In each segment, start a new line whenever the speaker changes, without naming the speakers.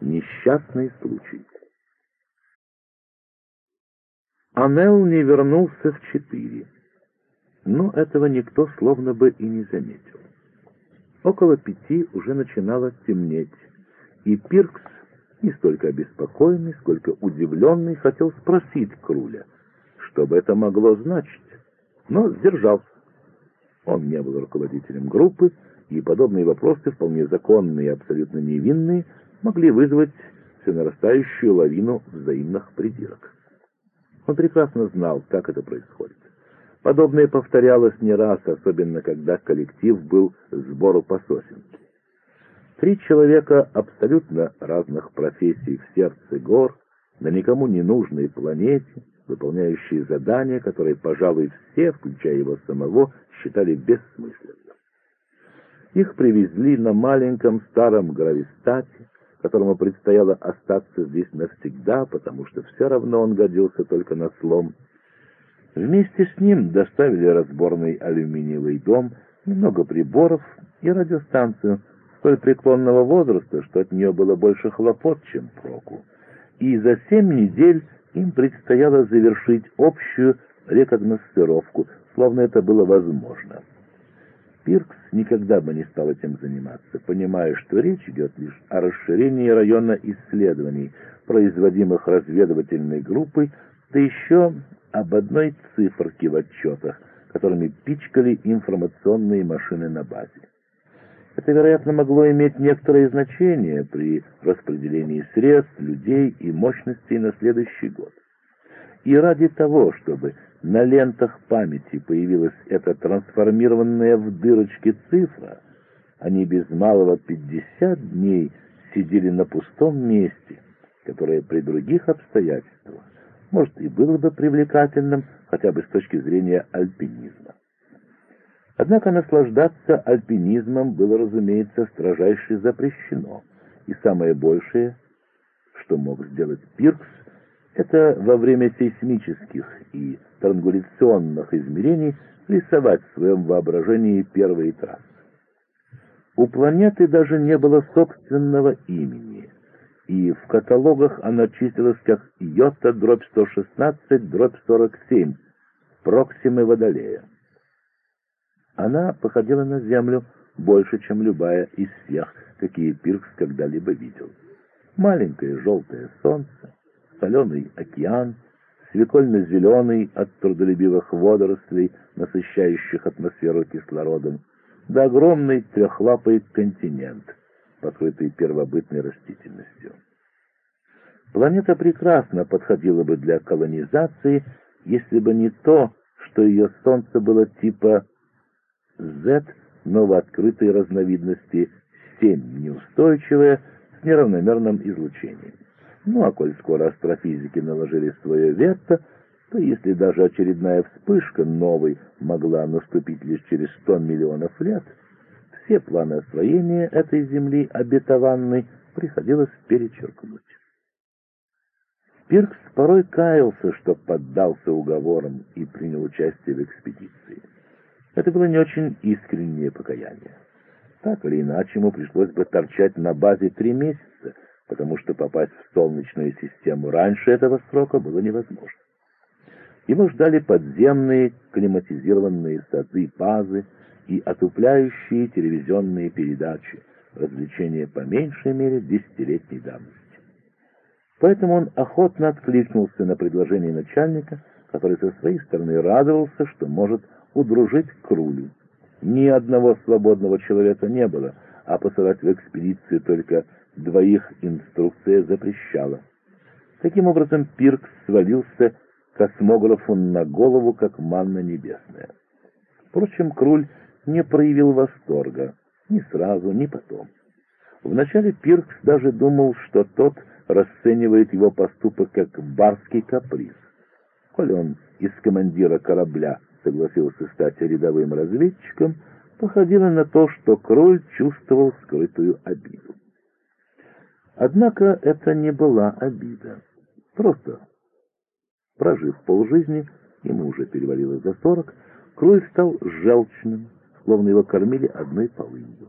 несчастный случай. Анел не вернулся в четыре, но этого никто словно бы и не заметил. Около пяти уже начинало темнеть, и Пиркс, не столько обеспокоенный, сколько удивленный, хотел спросить Круля, что бы это могло значить, но сдержался. Он не был руководителем группы, и подобные вопросы, вполне законные и абсолютно невинные, могли вызвать все нарастающую лавину взаимных придирок. Он прекрасно знал, как это происходит. Подобное повторялось не раз, особенно когда коллектив был сбору по. Три человека абсолютно разных профессий в сердце гор, на никому не нужной планете, выполняющие задания, которые, пожалуй, все, включая его самого, считали бессмысленным. Их привезли на маленьком старом гравистате, которому предстояло остаться здесь навсегда, потому что все равно он годился только на слом. Вместе с ним доставили разборный алюминиевый дом, немного приборов и радиостанцию столь преклонного возраста, что от нее было больше хлопот, чем проку. И за семь недель им предстояло завершить общую рекогностировку, словно это было возможно. Пиркс никогда бы не стал этим заниматься, понимая, что речь идет лишь о расширении района исследований, производимых разведывательной группой, да еще об одной циферке в отчетах, которыми пичкали информационные машины на базе. Это, вероятно, могло иметь некоторое значение при распределении средств, людей и мощностей на следующий год. И ради того, чтобы на лентах памяти появилась эта трансформированная в дырочки цифра, они без малого 50 дней сидели на пустом месте, которое при других обстоятельствах, может, и было бы привлекательным, хотя бы с точки зрения альпинизма. Однако наслаждаться альпинизмом было, разумеется, строжайше запрещено, и самое большее, что мог сделать Пиркс, это во время сейсмических и трангуляционных измерений рисовать в своем воображении первые трассы. У планеты даже не было собственного имени, и в каталогах она числилась как Йота дробь 116 дробь 47 Проксимы Водолея. Она походила на Землю больше, чем любая из всех, какие Пиркс когда-либо видел. Маленькое желтое солнце, соленый океан, свекольно-зеленый от трудолюбивых водорослей, насыщающих атмосферу кислородом, да огромный трехлапый континент, покрытый первобытной растительностью. Планета прекрасно подходила бы для колонизации, если бы не то, что ее Солнце было типа Z новооткрытой разновидности 7 неустойчивое с неравномерным излучением. Ну а коль скоро астрофизики наложили свое вето, то если даже очередная вспышка новой могла наступить лишь через 100 миллионов лет, все планы освоения этой земли обетованной приходилось перечеркнуть. Пиркс порой каялся, что поддался уговорам и принял участие в экспедиции. Это было не очень искреннее покаяние. Так или иначе, ему пришлось бы торчать на базе три месяца, потому что попасть в Солнечную систему раньше этого срока было невозможно. Его ждали подземные климатизированные сады базы и отупляющие телевизионные передачи, развлечения по меньшей мере десятилетней давности. Поэтому он охотно откликнулся на предложение начальника, который со своей стороны радовался, что может удружить к Рулю. Ни одного свободного человека не было, а посылать в экспедицию только двоих инструкция запрещала. Таким образом, Пиркс свалился космографу на голову, как манна небесная. Впрочем, Круль не проявил восторга ни сразу, ни потом. Вначале Пиркс даже думал, что тот расценивает его поступок как барский каприз. Коль он из командира корабля согласился стать рядовым разведчиком, походило на то, что Кроль чувствовал скрытую обиду. Однако это не была обида. Просто, прожив полжизни, ему уже перевалило за сорок, Кроль стал желчным, словно его кормили одной полынью.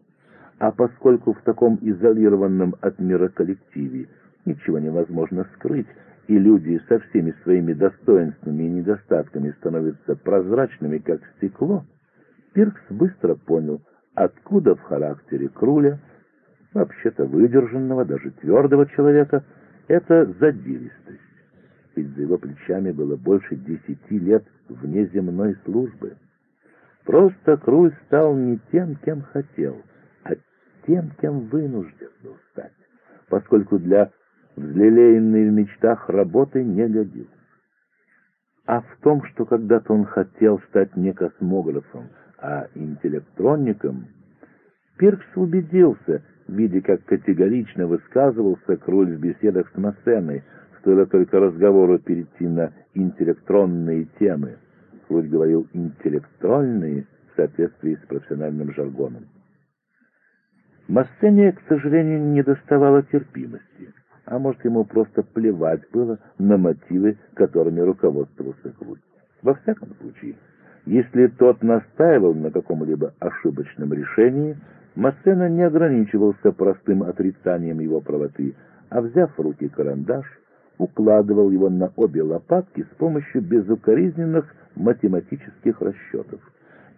А поскольку в таком изолированном от мира коллективе ничего невозможно скрыть, и люди со всеми своими достоинствами и недостатками становятся прозрачными, как стекло, Пиркс быстро понял, откуда в характере Круля, вообще-то выдержанного, даже твердого человека, эта задиристость. Ведь за его плечами было больше десяти лет внеземной службы. Просто Круль стал не тем, кем хотел, а тем, кем вынужден был стать, поскольку для взлелеянной в мечтах работы не годился. А в том, что когда-то он хотел стать не космографом, а интеллектронником, Пиркс убедился, видя, как категорично высказывался Круль в беседах с Массеной, стоило только разговору перейти на интеллектронные темы. Круль говорил «интеллектуальные» в соответствии с профессиональным жаргоном. Массене, к сожалению, не доставало терпимости, а может, ему просто плевать было на мотивы, которыми руководствовался Круль. Во всяком случае, если тот настаивал на каком-либо ошибочном решении, Массена не ограничивался простым отрицанием его правоты, а, взяв в руки карандаш, укладывал его на обе лопатки с помощью безукоризненных математических расчетов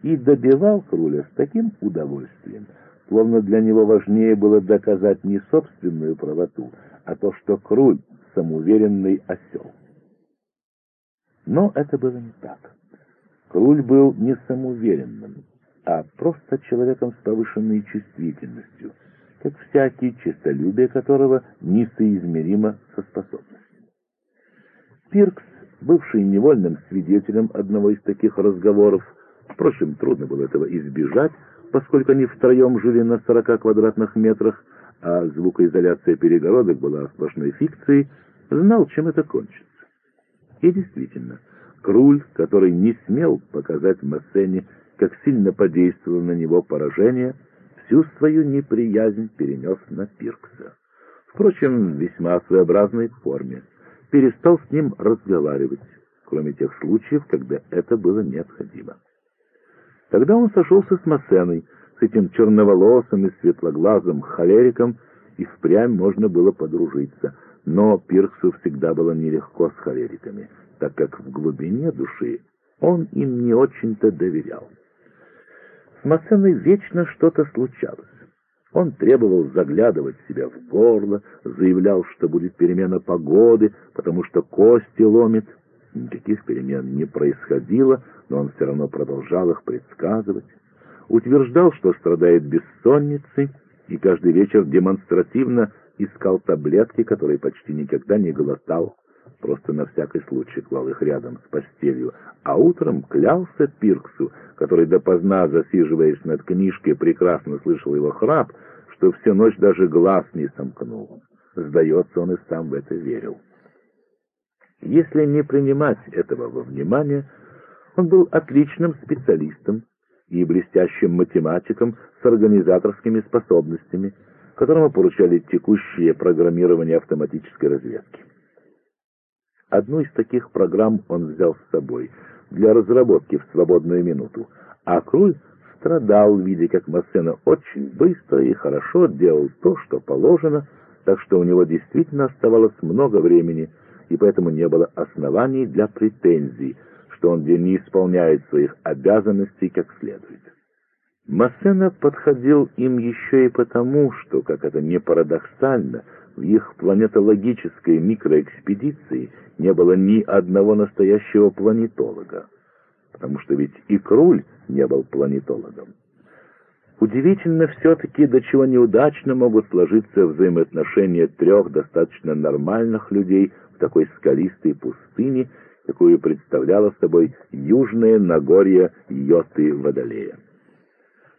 и добивал Круля с таким удовольствием, словно для него важнее было доказать не собственную правоту, а то, что Круль — самоуверенный осел. Но это было не так. Круль был не самоуверенным, а просто человеком с повышенной чувствительностью, как всякий, честолюбие которого несоизмеримо со способностью. Пиркс, бывший невольным свидетелем одного из таких разговоров, впрочем, трудно было этого избежать, поскольку они втроем жили на 40 квадратных метрах, а звукоизоляция перегородок была сплошной фикцией, знал, чем это кончится. И действительно, Круль, который не смел показать Массене, как сильно подействовало на него поражение, всю свою неприязнь перенес на Пиркса. Впрочем, весьма своеобразной форме. Перестал с ним разговаривать, кроме тех случаев, когда это было необходимо. Тогда он сошелся с Массеной, с этим черноволосым и светлоглазым холериком, и впрямь можно было подружиться. Но Пирксу всегда было нелегко с холериками — так как в глубине души он им не очень-то доверял. С Массеной вечно что-то случалось. Он требовал заглядывать себя в горло, заявлял, что будет перемена погоды, потому что кости ломит. Никаких перемен не происходило, но он все равно продолжал их предсказывать. Утверждал, что страдает бессонницей, и каждый вечер демонстративно искал таблетки, которые почти никогда не глотал просто на всякий случай клал их рядом с постелью, а утром клялся Пирксу, который допоздна, засиживаясь над книжкой, прекрасно слышал его храп, что всю ночь даже глаз не сомкнул. Сдается, он и сам в это верил. Если не принимать этого во внимание, он был отличным специалистом и блестящим математиком с организаторскими способностями, которому поручали текущее программирование автоматической разведки. Одну из таких программ он взял с собой для разработки в свободную минуту, а Круль страдал, видя, как Массена очень быстро и хорошо делал то, что положено, так что у него действительно оставалось много времени, и поэтому не было оснований для претензий, что он не исполняет своих обязанностей как следует. Массена подходил им еще и потому, что, как это не парадоксально, в их планетологической микроэкспедиции не было ни одного настоящего планетолога, потому что ведь и Круль не был планетологом. Удивительно все-таки, до чего неудачно могут сложиться взаимоотношения трех достаточно нормальных людей в такой скалистой пустыне, какую представляло собой южное Нагорье Йоты-Водолея.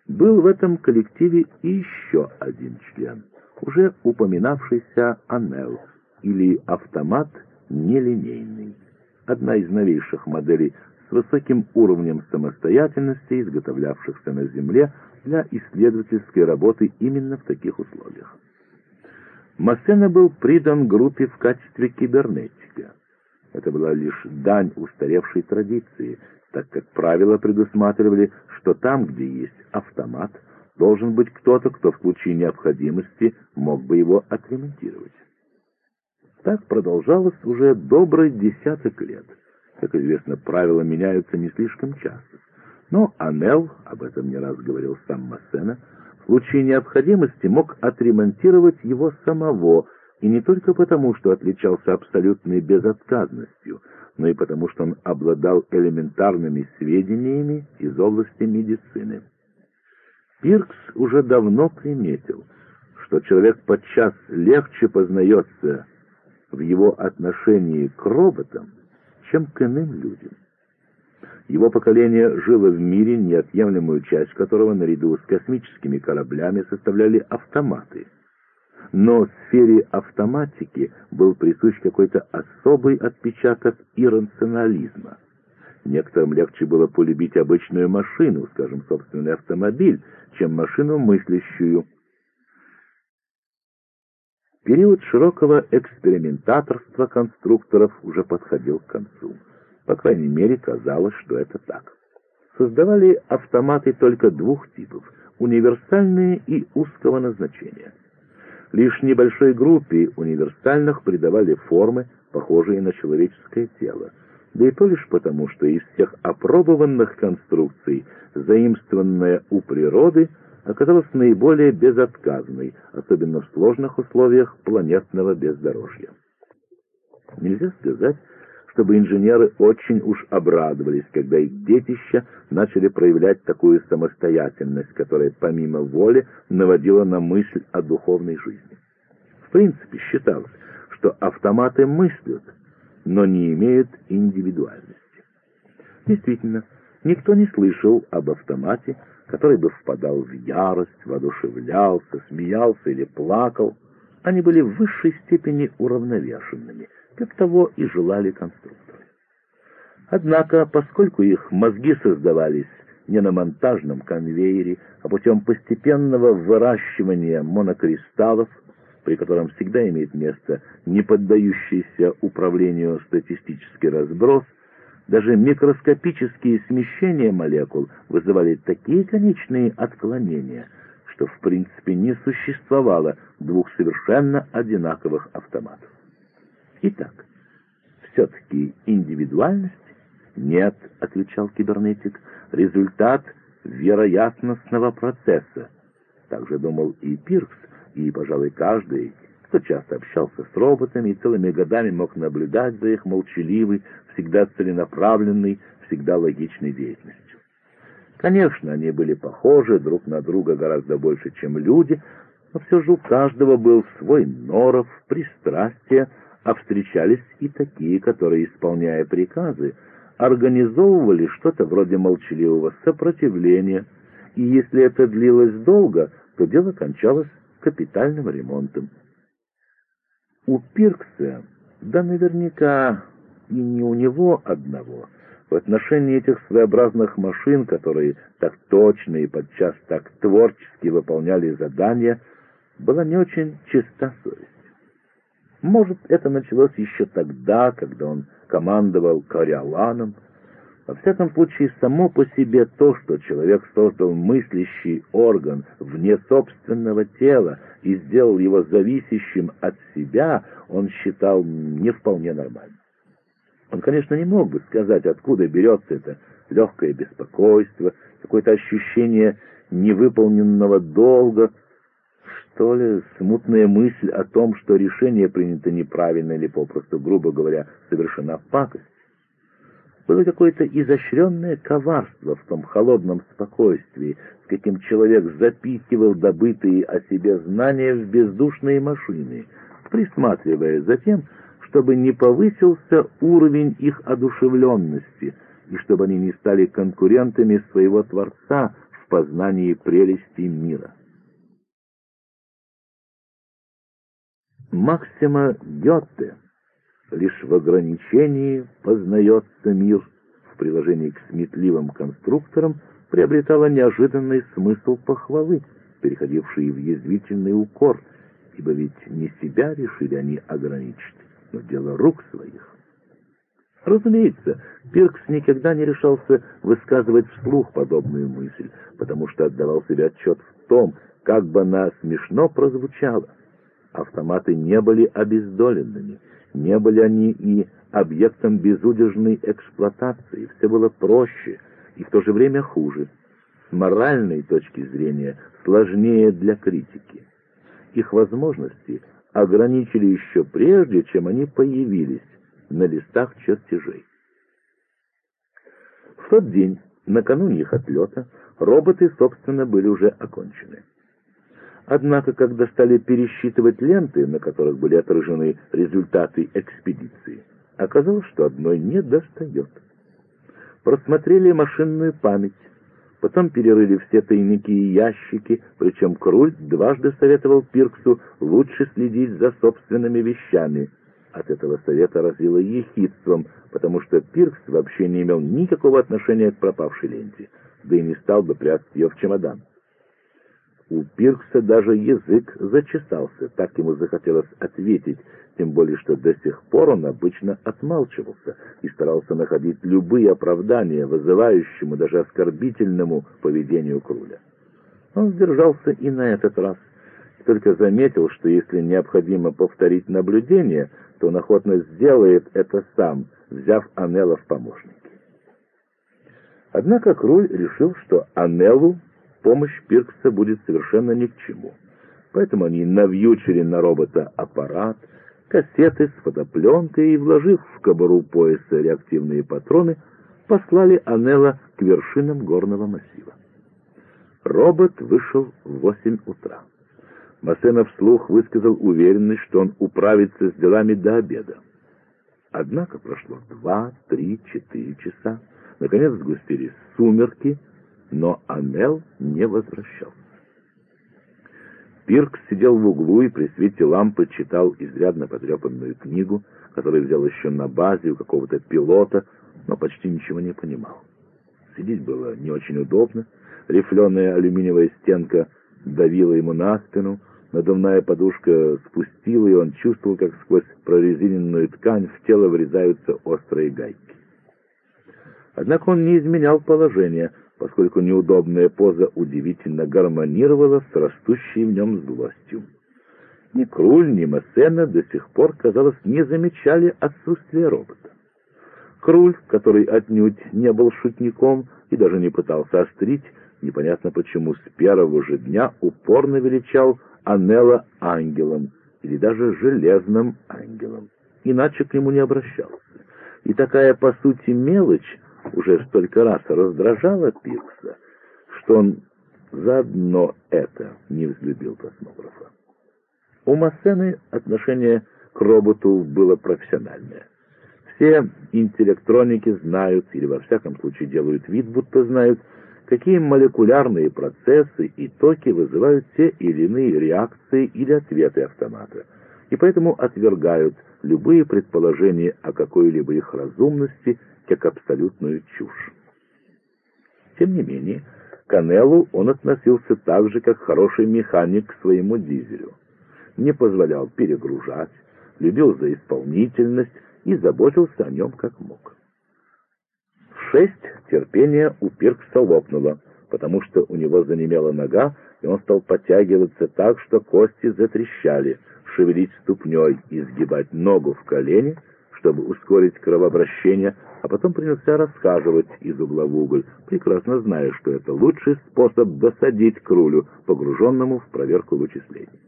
Был в этом коллективе еще один член — уже упоминавшийся Анел или автомат нелинейный, одна из новейших моделей с высоким уровнем самостоятельности, изготовлявшихся на Земле для исследовательской работы именно в таких условиях. Массена был придан группе в качестве кибернетика. Это была лишь дань устаревшей традиции, так как правила предусматривали, что там, где есть автомат, должен быть кто-то, кто в случае необходимости мог бы его отремонтировать. Так продолжалось уже добрый десяток лет. Как известно, правила меняются не слишком часто. Но Анел, об этом не раз говорил сам Массена, в случае необходимости мог отремонтировать его самого, и не только потому, что отличался абсолютной безотказностью, но и потому, что он обладал элементарными сведениями из области медицины. Пиркс уже давно приметил, что человек подчас легче познается в его отношении к роботам, чем к иным людям. Его поколение жило в мире, неотъемлемую часть которого наряду с космическими кораблями составляли автоматы. Но в сфере автоматики был присущ какой-то особый отпечаток иррационализма. Некоторым легче было полюбить обычную машину, скажем, собственный автомобиль, чем машину мыслящую. Период широкого экспериментаторства конструкторов уже подходил к концу. По крайней мере, казалось, что это так. Создавали автоматы только двух типов — универсальные и узкого назначения. Лишь небольшой группе универсальных придавали формы, похожие на человеческое тело, да и то лишь потому, что из всех опробованных конструкций заимствованная у природы оказалась наиболее безотказной, особенно в сложных условиях планетного бездорожья. Нельзя сказать, чтобы инженеры очень уж обрадовались, когда их детища начали проявлять такую самостоятельность, которая помимо воли наводила на мысль о духовной жизни. В принципе, считалось, что автоматы мыслят, но не имеют индивидуальности. Действительно, никто не слышал об автомате, который бы впадал в ярость, воодушевлялся, смеялся или плакал. Они были в высшей степени уравновешенными, как того и желали конструкторы. Однако, поскольку их мозги создавались не на монтажном конвейере, а путем постепенного выращивания монокристаллов, при котором всегда имеет место не поддающийся управлению статистический разброс, даже микроскопические смещения молекул вызывали такие конечные отклонения, что в принципе не существовало двух совершенно одинаковых автоматов. Итак, все-таки индивидуальность? Нет, отвечал кибернетик, результат вероятностного процесса. Также думал и Пиркс, и, пожалуй, каждый, кто часто общался с роботами и целыми годами мог наблюдать за их молчаливой, всегда целенаправленной, всегда логичной деятельностью. Конечно, они были похожи друг на друга гораздо больше, чем люди, но все же у каждого был свой норов, пристрастие, а встречались и такие, которые, исполняя приказы, организовывали что-то вроде молчаливого сопротивления, и если это длилось долго, то дело кончалось капитальным ремонтом. У Пиркса, да наверняка и не у него одного, в отношении этих своеобразных машин, которые так точно и подчас так творчески выполняли задания, была не очень чиста совесть. Может, это началось еще тогда, когда он командовал Кориоланом, во всяком случае, само по себе то, что человек создал мыслящий орган вне собственного тела и сделал его зависящим от себя, он считал не вполне нормальным. Он, конечно, не мог бы сказать, откуда берется это легкое беспокойство, какое-то ощущение невыполненного долга, что ли, смутная мысль о том, что решение принято неправильно или, попросту, грубо говоря, совершена пакость. Было какое-то изощренное коварство в том холодном спокойствии, с каким человек запихивал добытые о себе знания в бездушные машины, присматривая за тем, чтобы не повысился уровень их одушевленности и чтобы они не стали конкурентами своего Творца в познании прелестей мира. Максима Гетте лишь в ограничении познается мир, в приложении к сметливым конструкторам приобретала неожиданный смысл похвалы, переходивший в язвительный укор, ибо ведь не себя решили они ограничить, но дело рук своих. Разумеется, Пиркс никогда не решался высказывать вслух подобную мысль, потому что отдавал себе отчет в том, как бы она смешно прозвучала. Автоматы не были обездоленными, не были они и объектом безудержной эксплуатации, все было проще и в то же время хуже. С моральной точки зрения сложнее для критики. Их возможности ограничили еще прежде, чем они появились на листах чертежей. В тот день, накануне их отлета, роботы, собственно, были уже окончены. Однако, когда стали пересчитывать ленты, на которых были отражены результаты экспедиции, оказалось, что одной не достает. Просмотрели машинную память, потом перерыли все тайники и ящики, причем Круль дважды советовал Пирксу лучше следить за собственными вещами. От этого совета разило ехидством, потому что Пиркс вообще не имел никакого отношения к пропавшей ленте, да и не стал бы прятать ее в чемодан. У Пиркса даже язык зачесался, так ему захотелось ответить, тем более что до сих пор он обычно отмалчивался и старался находить любые оправдания вызывающему, даже оскорбительному поведению Круля. Он сдержался и на этот раз, только заметил, что если необходимо повторить наблюдение, то он охотно сделает это сам, взяв Анелла в помощники. Однако Круль решил, что Анеллу помощь Пиркса будет совершенно ни к чему. Поэтому они навьючили на робота аппарат, кассеты с фотопленкой и, вложив в кобуру пояса реактивные патроны, послали Анелла к вершинам горного массива. Робот вышел в восемь утра. Массена вслух высказал уверенность, что он управится с делами до обеда. Однако прошло два, три, четыре часа. Наконец сгустились сумерки — но Анел не возвращался. Пирк сидел в углу и при свете лампы читал изрядно потрепанную книгу, которую взял еще на базе у какого-то пилота, но почти ничего не понимал. Сидеть было не очень удобно, рифленая алюминиевая стенка давила ему на спину, надувная подушка спустила, и он чувствовал, как сквозь прорезиненную ткань в тело врезаются острые гайки. Однако он не изменял положение, поскольку неудобная поза удивительно гармонировала с растущей в нем злостью. Ни Круль, ни Массена до сих пор, казалось, не замечали отсутствия робота. Круль, который отнюдь не был шутником и даже не пытался острить, непонятно почему с первого же дня упорно величал Анелла ангелом или даже железным ангелом, иначе к нему не обращался. И такая, по сути, мелочь уже столько раз раздражало Пиркса, что он заодно это не взлюбил космографа. У Массены отношение к роботу было профессиональное. Все интеллектроники знают, или во всяком случае делают вид, будто знают, какие молекулярные процессы и токи вызывают те или иные реакции или ответы автомата, и поэтому отвергают любые предположения о какой-либо их разумности как абсолютную чушь. Тем не менее, к Анеллу он относился так же, как хороший механик к своему дизелю. Не позволял перегружать, любил за исполнительность и заботился о нем как мог. В шесть терпение у Пиркса лопнуло, потому что у него занемела нога, и он стал подтягиваться так, что кости затрещали, шевелить ступней и сгибать ногу в колени — чтобы ускорить кровообращение, а потом принялся расхаживать из угла в уголь, прекрасно зная, что это лучший способ досадить к рулю, погруженному в проверку вычислений.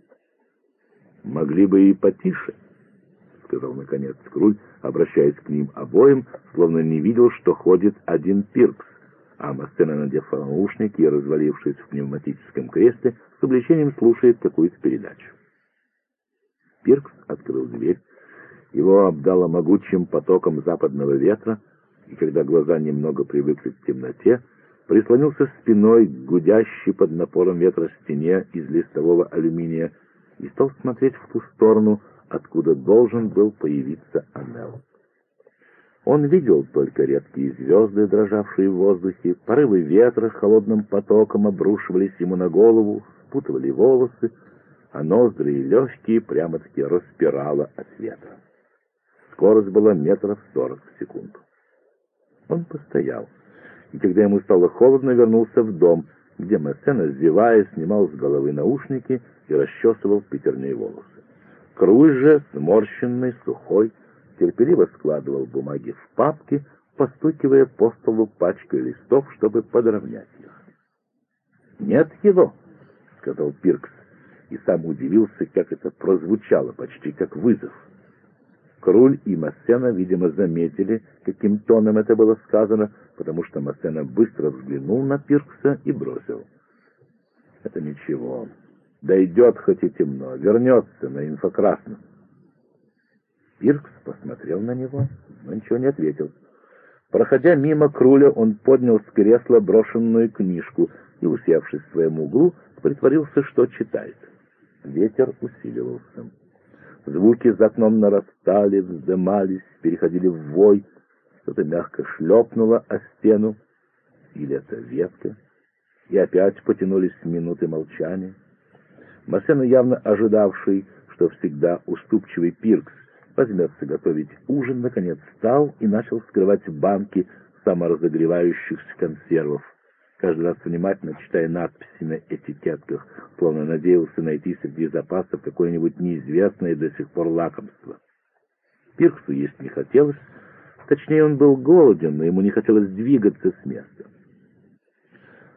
«Могли бы и потише», — сказал наконец Скруль, обращаясь к ним обоим, словно не видел, что ходит один пиркс, а Мастена, надев наушники и развалившись в пневматическом кресле, с облегчением слушает какую-то передачу. Пиркс открыл дверь, его обдало могучим потоком западного ветра, и когда глаза немного привыкли к темноте, прислонился спиной к гудящей под напором ветра стене из листового алюминия и стал смотреть в ту сторону, откуда должен был появиться Анел. Он видел только редкие звезды, дрожавшие в воздухе, порывы ветра холодным потоком обрушивались ему на голову, спутывали волосы, а ноздри и легкие прямо-таки распирало от ветра. Скорость была метров сорок в секунду. Он постоял, и когда ему стало холодно, вернулся в дом, где Массена, зевая, снимал с головы наушники и расчесывал пятерней волосы. Круль же, сморщенный, сухой, терпеливо складывал бумаги в папки, постукивая по столу пачкой листов, чтобы подровнять их. «Нет его», — сказал Пиркс, и сам удивился, как это прозвучало, почти как вызов. Круль и Массена, видимо, заметили, каким тоном это было сказано, потому что Массена быстро взглянул на Пиркса и бросил. «Это ничего. Дойдет хоть и темно, вернется на инфокрасном». Пиркс посмотрел на него, но ничего не ответил. Проходя мимо Круля, он поднял с кресла брошенную книжку и, усевшись в своем углу, притворился, что читает. Ветер усиливался. Звуки за окном нарастали, вздымались, переходили в вой. Что-то мягко шлепнуло о стену. Или это ветка. И опять потянулись минуты молчания. Массена, явно ожидавший, что всегда уступчивый Пиркс возьмется готовить ужин, наконец встал и начал вскрывать банки саморазогревающихся консервов, каждый раз внимательно читая надписи на этикетках, словно надеялся найти среди запасов какое-нибудь неизвестное до сих пор лакомство. Пирксу есть не хотелось, точнее он был голоден, но ему не хотелось двигаться с места.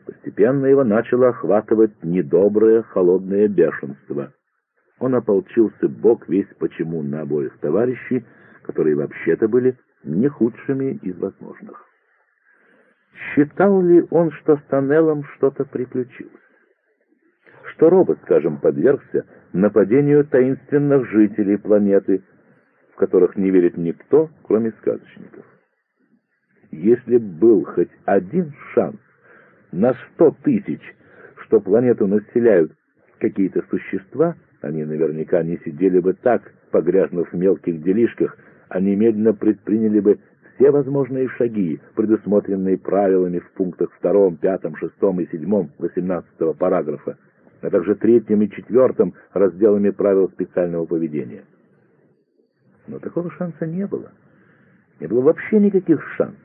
Постепенно его начало охватывать недоброе холодное бешенство — он ополчился бог весь почему на обоих товарищей, которые вообще-то были не худшими из возможных. Считал ли он, что с Тоннеллом что-то приключилось? Что робот, скажем, подвергся нападению таинственных жителей планеты, в которых не верит никто, кроме сказочников? Если был хоть один шанс на сто тысяч, что планету населяют какие-то существа, они наверняка не сидели бы так, погрязнув в мелких делишках, а немедленно предприняли бы все возможные шаги, предусмотренные правилами в пунктах 2, 5, 6 и 7 18 параграфа, а также третьим и четвертым разделами правил специального поведения. Но такого шанса не было. Не было вообще никаких шансов.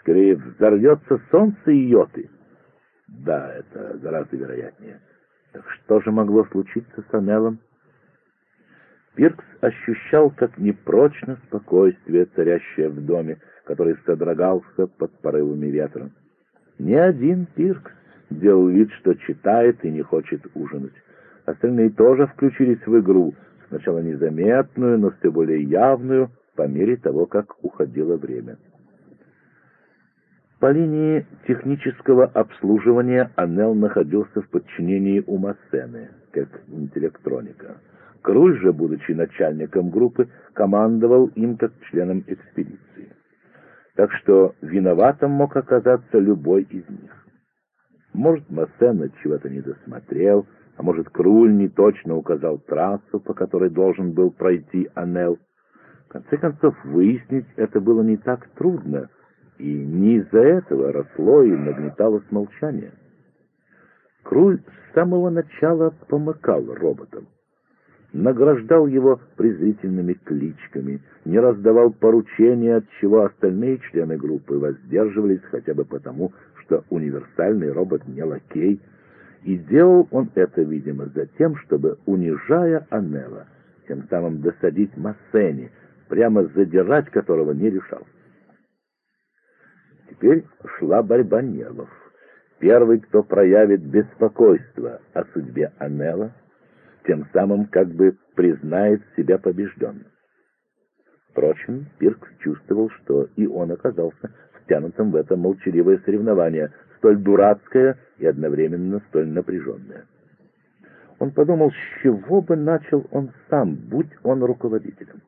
Скорее взорвется солнце и йоты. Да, это гораздо вероятнее. Так что же могло случиться с Анеллом? Пиркс ощущал, как непрочно спокойствие, царящее в доме, который содрогался под порывами ветра. Ни один Пиркс делал вид, что читает и не хочет ужинать. Остальные тоже включились в игру, сначала незаметную, но все более явную, по мере того, как уходило время. По линии технического обслуживания Анел находился в подчинении у Массены, как интеллектроника. Круль же, будучи начальником группы, командовал им как членом экспедиции. Так что виноватым мог оказаться любой из них. Может, Массена чего-то не досмотрел, а может, Круль не точно указал трассу, по которой должен был пройти Анел. В конце концов, выяснить это было не так трудно — и не из-за этого росло и нагнеталось молчание. Круль с самого начала помыкал роботом, награждал его презрительными кличками, не раздавал поручения, от чего остальные члены группы воздерживались хотя бы потому, что универсальный робот не лакей, и делал он это, видимо, за тем, чтобы, унижая Аннела, тем самым досадить Массене, прямо задирать которого не решался. Теперь шла борьба нервов. Первый, кто проявит беспокойство о судьбе Анела, тем самым как бы признает себя побежденным. Впрочем, Пиркс чувствовал, что и он оказался втянутым в это молчаливое соревнование, столь дурацкое и одновременно столь напряженное. Он подумал, с чего бы начал он сам, будь он руководителем.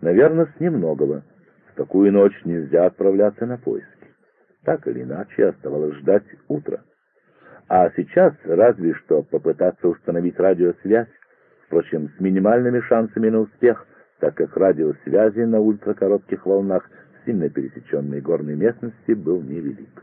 Наверное, с немногого — такую ночь нельзя отправляться на поиски. Так или иначе, оставалось ждать утра. А сейчас разве что попытаться установить радиосвязь, впрочем, с минимальными шансами на успех, так как радиосвязи на ультракоротких волнах сильно пересеченной горной местности был невелик.